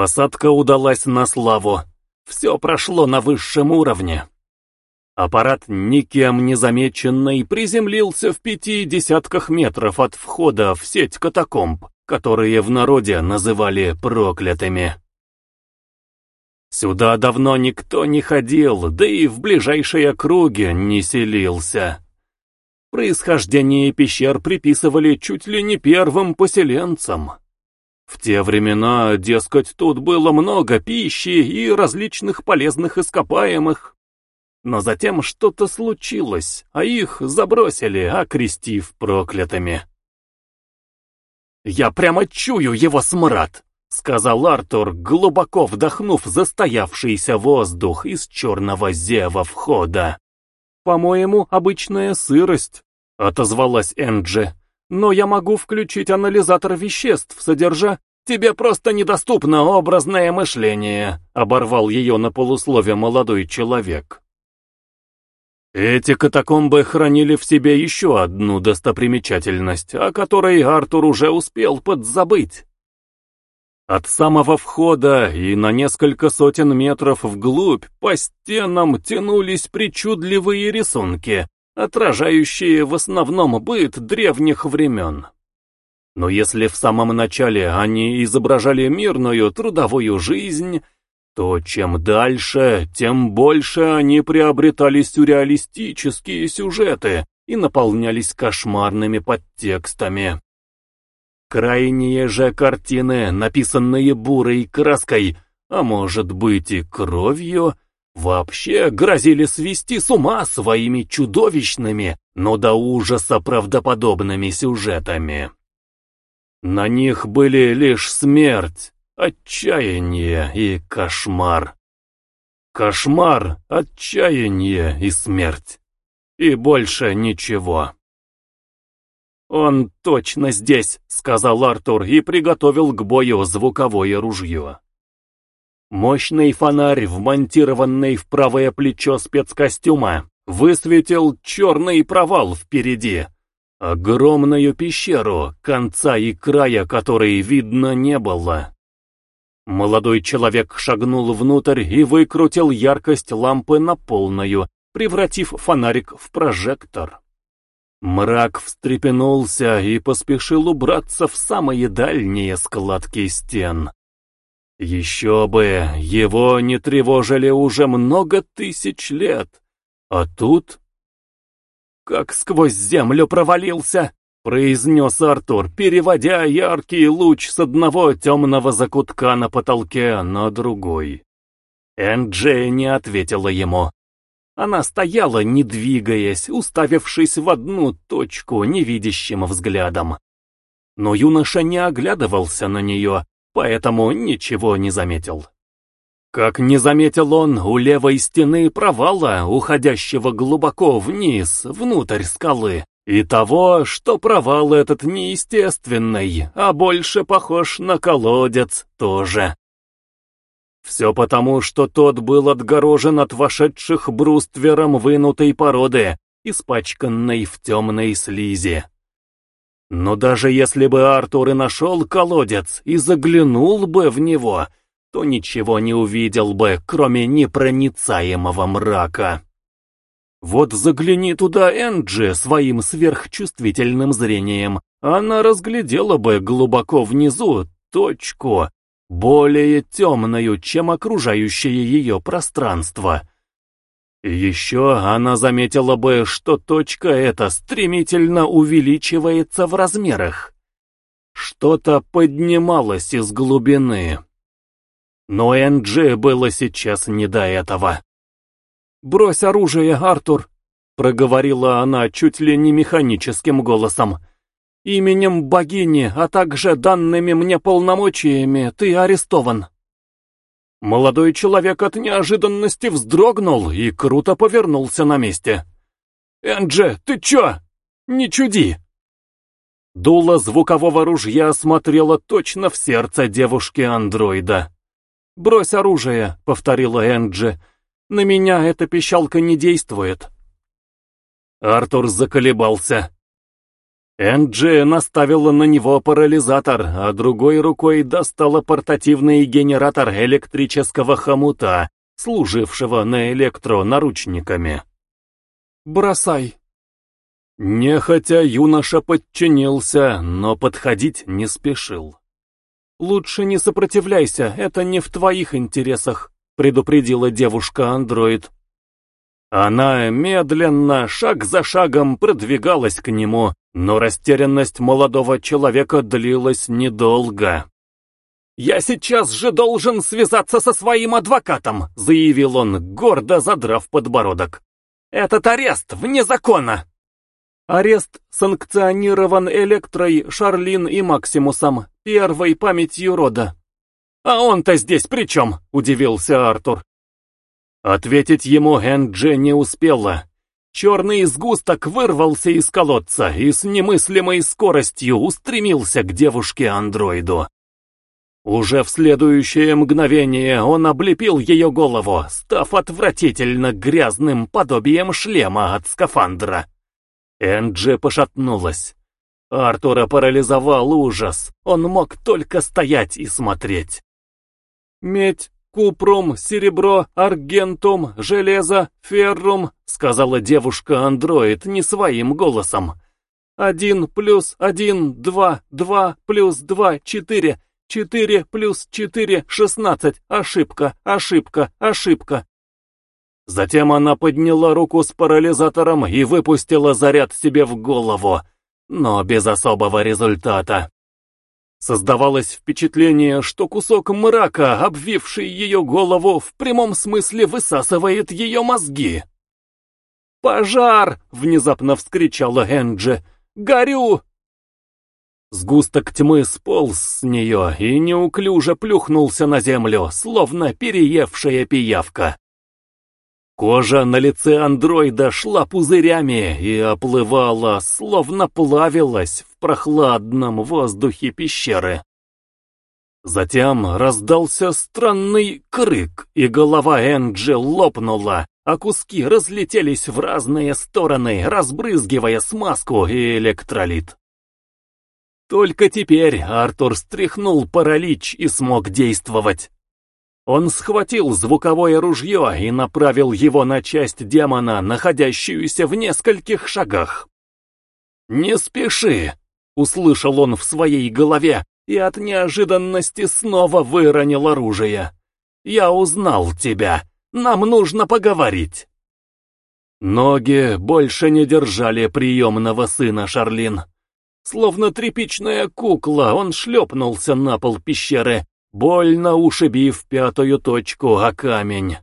Посадка удалась на славу. Все прошло на высшем уровне. Аппарат никем не замеченный приземлился в пяти десятках метров от входа в сеть катакомб, которые в народе называли проклятыми. Сюда давно никто не ходил, да и в ближайшей округе не селился. Происхождение пещер приписывали чуть ли не первым поселенцам. В те времена, дескать, тут было много пищи и различных полезных ископаемых. Но затем что-то случилось, а их забросили, окрестив проклятыми. «Я прямо чую его смрад!» — сказал Артур, глубоко вдохнув застоявшийся воздух из черного зева входа. «По-моему, обычная сырость», — отозвалась Энджи. «Но я могу включить анализатор веществ, содержа...» «Тебе просто недоступно образное мышление», — оборвал ее на полуслове молодой человек. Эти катакомбы хранили в себе еще одну достопримечательность, о которой Артур уже успел подзабыть. От самого входа и на несколько сотен метров вглубь по стенам тянулись причудливые рисунки, отражающие в основном быт древних времен. Но если в самом начале они изображали мирную трудовую жизнь, то чем дальше, тем больше они приобретали сюрреалистические сюжеты и наполнялись кошмарными подтекстами. Крайние же картины, написанные бурой краской, а может быть и кровью, вообще грозили свести с ума своими чудовищными, но до ужаса правдоподобными сюжетами. На них были лишь смерть, отчаяние и кошмар. Кошмар, отчаяние и смерть. И больше ничего. «Он точно здесь», — сказал Артур и приготовил к бою звуковое ружье. Мощный фонарь, вмонтированный в правое плечо спецкостюма, высветил черный провал впереди. Огромную пещеру, конца и края которой видно не было. Молодой человек шагнул внутрь и выкрутил яркость лампы на полную, превратив фонарик в прожектор. Мрак встрепенулся и поспешил убраться в самые дальние складки стен. Еще бы, его не тревожили уже много тысяч лет. А тут... Как сквозь землю провалился, произнес Артур, переводя яркий луч с одного темного закутка на потолке на другой. Энджи не ответила ему. Она стояла, не двигаясь, уставившись в одну точку невидящим взглядом. Но юноша не оглядывался на нее, поэтому ничего не заметил. Как не заметил он у левой стены провала, уходящего глубоко вниз, внутрь скалы, и того, что провал этот неестественный, а больше похож на колодец тоже. Все потому, что тот был отгорожен от вошедших бруствером вынутой породы, испачканной в темной слизи. Но даже если бы Артур и нашел колодец и заглянул бы в него, то ничего не увидел бы, кроме непроницаемого мрака. Вот загляни туда Энджи своим сверхчувствительным зрением, она разглядела бы глубоко внизу точку, более темную, чем окружающее ее пространство. Еще она заметила бы, что точка эта стремительно увеличивается в размерах. Что-то поднималось из глубины. Но Энджи было сейчас не до этого. «Брось оружие, Артур!» — проговорила она чуть ли не механическим голосом. Именем богини, а также данными мне полномочиями ты арестован. Молодой человек от неожиданности вздрогнул и круто повернулся на месте. «Энджи, ты чё? Не чуди!» Дуло звукового ружья смотрело точно в сердце девушки-андроида. «Брось оружие», — повторила Энджи. «На меня эта пищалка не действует». Артур заколебался. Энджи наставила на него парализатор, а другой рукой достала портативный генератор электрического хомута, служившего на электро наручниками. «Бросай!» Нехотя юноша подчинился, но подходить не спешил. «Лучше не сопротивляйся, это не в твоих интересах», предупредила девушка-андроид. Она медленно, шаг за шагом продвигалась к нему, но растерянность молодого человека длилась недолго. «Я сейчас же должен связаться со своим адвокатом», — заявил он, гордо задрав подбородок. «Этот арест вне закона!» Арест санкционирован Электрой, Шарлин и Максимусом, первой памятью рода. «А он-то здесь при чем?» — удивился Артур. Ответить ему Энджи не успела. Черный сгусток вырвался из колодца и с немыслимой скоростью устремился к девушке-андроиду. Уже в следующее мгновение он облепил ее голову, став отвратительно грязным подобием шлема от скафандра. Энджи пошатнулась. Артура парализовал ужас, он мог только стоять и смотреть. «Медь, купрум, серебро, аргентум, железо, феррум», сказала девушка-андроид не своим голосом. «Один плюс один, два, два плюс два, четыре, четыре плюс четыре, шестнадцать, ошибка, ошибка, ошибка». Затем она подняла руку с парализатором и выпустила заряд себе в голову, но без особого результата. Создавалось впечатление, что кусок мрака, обвивший ее голову, в прямом смысле высасывает ее мозги. «Пожар!» — внезапно вскричала Энджи. «Горю!» Сгусток тьмы сполз с нее и неуклюже плюхнулся на землю, словно переевшая пиявка. Кожа на лице андроида шла пузырями и оплывала, словно плавилась в прохладном воздухе пещеры. Затем раздался странный крик, и голова Энджи лопнула, а куски разлетелись в разные стороны, разбрызгивая смазку и электролит. Только теперь Артур стряхнул паралич и смог действовать. Он схватил звуковое ружье и направил его на часть демона, находящуюся в нескольких шагах. «Не спеши!» — услышал он в своей голове и от неожиданности снова выронил оружие. «Я узнал тебя. Нам нужно поговорить». Ноги больше не держали приемного сына Шарлин. Словно тряпичная кукла, он шлепнулся на пол пещеры больно ушибив пятую точку о камень.